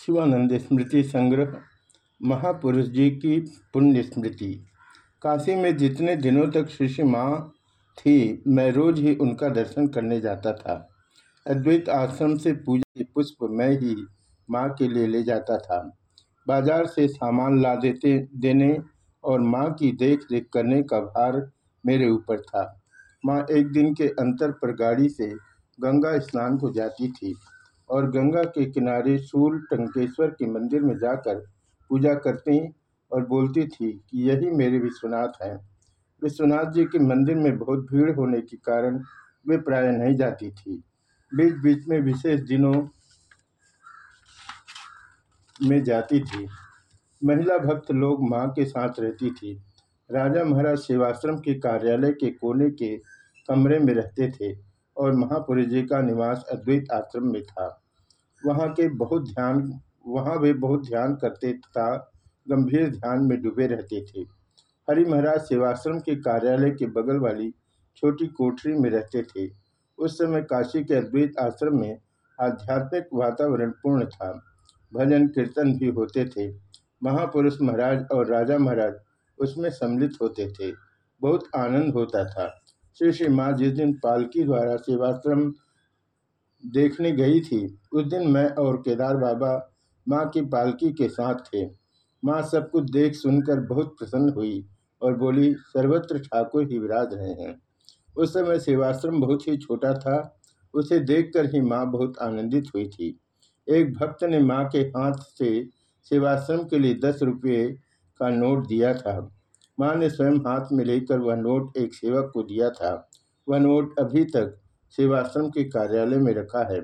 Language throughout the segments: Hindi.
शिवानंद स्मृति संग्रह, महापुरुष जी की पुण्य स्मृति। काशी में जितने दिनों तक शिष्य माँ थी, मैं रोज ही उनका दर्शन करने जाता था। अद्वैत आश्रम से पूजा के पुष्प मैं ही माँ के लिए ले जाता था। बाज़ार से सामान ला देते, देने और माँ की देख रेख करने का भार मेरे ऊपर था। माँ एक दिन के अंतर पर गाड़ी से गंगा स्नान को जाती थी। और गंगा के किनारे शूल टंकेश्वर के मंदिर में जाकर पूजा करती और बोलती थी कि यही मेरे विश्वनाथ हैं। विश्वनाथ जी के मंदिर में बहुत भीड़ होने के कारण वे प्राय नहीं जाती थी। बीच बीच में विशेष दिनों में जाती थी। महिला भक्त लोग माँ के साथ रहती थी। राजा महाराज सेवाश्रम के कार्यालय के कोने के कमरे में रहते थे और महापुरुष जी का निवास अद्वैत आश्रम में था। वहाँ के बहुत ध्यान, वहाँ वे बहुत ध्यान करते तथा गंभीर ध्यान में डूबे रहते थे। हरि महाराज सेवाश्रम के कार्यालय के बगल वाली छोटी कोठरी में रहते थे। उस समय काशी के अद्वैत आश्रम में आध्यात्मिक वातावरण पूर्ण था। भजन, कीर्तन भी होते थे। महापुरुष महाराज और राजा महाराज उसमें सम्मिलित होते थे। बहुत आनंद होता था। श्री श्री माँ जिस दिन पालकी द्वारा सेवाश्रम देखने गई थी। उस दिन मैं और केदार बाबा माँ की पालकी के साथ थे। माँ सब कुछ देख सुनकर बहुत प्रसन्न हुई और बोली, सर्वत्र ठाकुर ही विराज रहे हैं। उस समय सेवाश्रम बहुत ही छोटा था। उसे देखकर ही माँ बहुत आनंदित हुई थी। एक भक्त ने माँ के हाथ से सेवाश्रम के लिए दस रुपये का नोट दिया था। माँ ने स्वयं हाथ में लेकर वह नोट एक सेवक को दिया था। वह नोट अभी तक सेवाश्रम के कार्यालय में रखा है।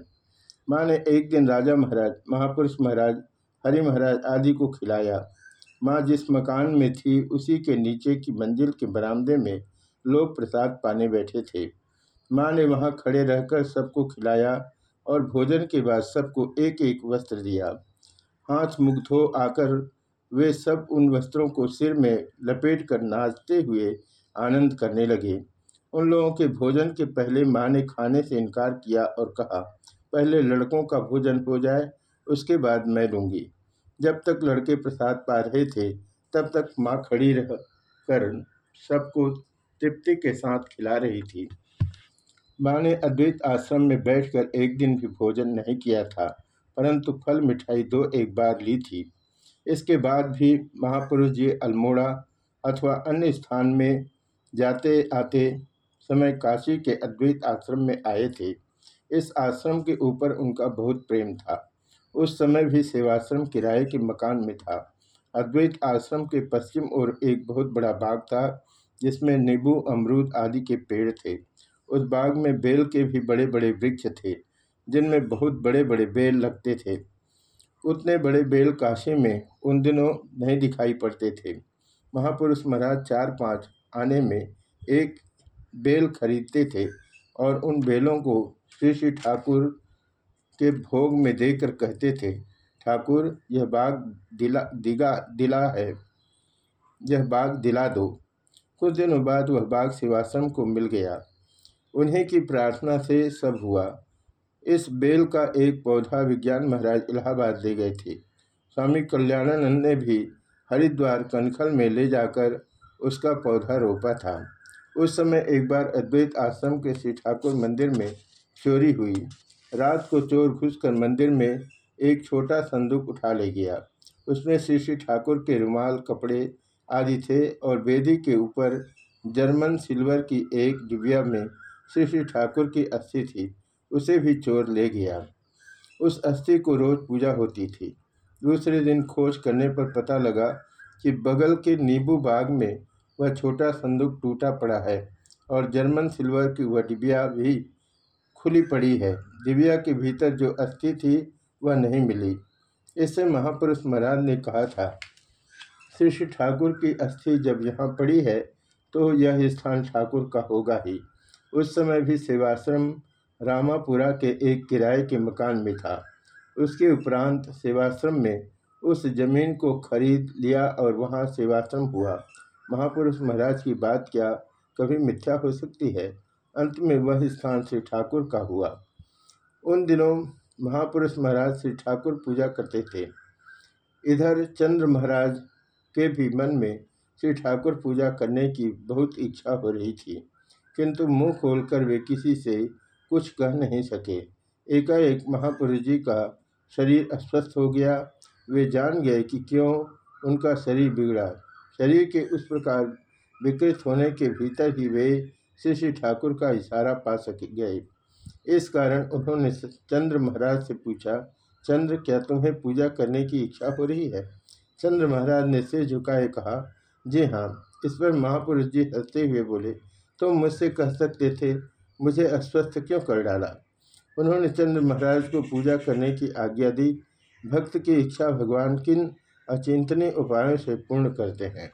माँ ने एक दिन राजा महाराज, महापुरुष महाराज, हरि महाराज आदि को खिलाया। माँ जिस मकान में थी, उसी के नीचे की मंजिल के बरामदे में लोग प्रसाद पाने बैठे थे। माँ ने वहाँ खड़े रहकर सबको खिलाया और भोजन के बाद सबको एक एक वस्त्र दिया। हाथ मुग्ध हो आकर वे सब उन वस्त्रों को सिर में लपेट कर नाचते हुए आनंद करने लगे। उन लोगों के भोजन के पहले माँ ने खाने से इनकार किया और कहा, पहले लड़कों का भोजन हो जाए, उसके बाद मैं लूँगी। जब तक लड़के प्रसाद पा रहे थे, तब तक माँ खड़ी रह कर सबको तृप्ति के साथ खिला रही थी। माँ ने अद्वैत आश्रम में बैठकर एक दिन भी भोजन नहीं किया था, परंतु फल मिठाई दो एक बार ली थी। इसके बाद भी महापुरुष जी अल्मोड़ा अथवा अन्य स्थान में जाते आते समय काशी के अद्वैत आश्रम में आए थे। इस आश्रम के ऊपर उनका बहुत प्रेम था। उस समय भी सेवाश्रम किराए के मकान में था। अद्वैत आश्रम के पश्चिम ओर एक बहुत बड़ा बाग था, जिसमें नींबू, अमरूद आदि के पेड़ थे। उस बाग में बेल के भी बड़े बड़े वृक्ष थे, जिनमें बहुत बड़े बड़े बेल लगते थे। उतने बड़े बेल काशी में उन दिनों नहीं दिखाई पड़ते थे। महापुरुष महाराज चार पाँच आने में एक बेल खरीदते थे और उन बेलों को श्री श्री ठाकुर के भोग में देकर कहते थे, ठाकुर, यह बाग दिला, दिगा, दिला है। यह बाग दिला दो। कुछ दिनों बाद वह बाग शिवाश्रम को मिल गया। उन्हीं की प्रार्थना से सब हुआ। इस बेल का एक पौधा विज्ञान महाराज इलाहाबाद ले गए थे। स्वामी कल्याणानंद ने भी हरिद्वार कनखल में ले जाकर उसका पौधा रोपा था। उस समय एक बार अद्वैत आश्रम के श्री ठाकुर मंदिर में चोरी हुई। रात को चोर घुसकर मंदिर में एक छोटा संदूक उठा ले गया। उसमें श्री श्री ठाकुर के रुमाल, कपड़े आदि थे और वेदी के ऊपर जर्मन सिल्वर की एक डिबिया में श्री श्री ठाकुर की अस्थि थी। उसे भी चोर ले गया। उस अस्थि को रोज पूजा होती थी। दूसरे दिन खोज करने पर पता लगा कि बगल के नींबू बाग में वह छोटा संदूक टूटा पड़ा है और जर्मन सिल्वर की वह डिबिया भी खुली पड़ी है। डिबिया के भीतर जो अस्थि थी, वह नहीं मिली। इससे महापुरुष महाराज ने कहा था, श्री श्री ठाकुर की अस्थि जब यहाँ पड़ी है तो यह स्थान ठाकुर का होगा ही। उस समय भी सेवाश्रम रामापुरा के एक किराए के मकान में था। उसके उपरांत सेवाश्रम में उस ज़मीन को खरीद लिया और वहाँ सेवाश्रम हुआ। महापुरुष महाराज की बात क्या कभी मिथ्या हो सकती है? अंत में वह स्थान श्री ठाकुर का हुआ। उन दिनों महापुरुष महाराज श्री ठाकुर पूजा करते थे। इधर चंद्र महाराज के भी मन में श्री ठाकुर पूजा करने की बहुत इच्छा हो रही थी, किंतु मुँह खोलकर वे किसी से कुछ कह नहीं सके। एकाएक महापुरुष जी का शरीर अस्वस्थ हो गया। वे जान गए कि क्यों उनका शरीर बिगड़ा। शरीर के उस प्रकार विकृत होने के भीतर ही वे श्री श्री ठाकुर का इशारा पा सके गए। इस कारण उन्होंने चंद्र महाराज से पूछा, चंद्र, क्या तुम्हें पूजा करने की इच्छा हो रही है? चंद्र महाराज ने सिर झुकाए कहा, जी हाँ। इस पर महापुरुष जी हँसते हुए बोले, तुम तो मुझसे कह सकते थे, मुझे अस्वस्थ क्यों कर डाला? उन्होंने चंद्र महाराज को पूजा करने की आज्ञा दी। भक्त की इच्छा भगवान किन अचिंतनीय उपायों से पूर्ण करते हैं।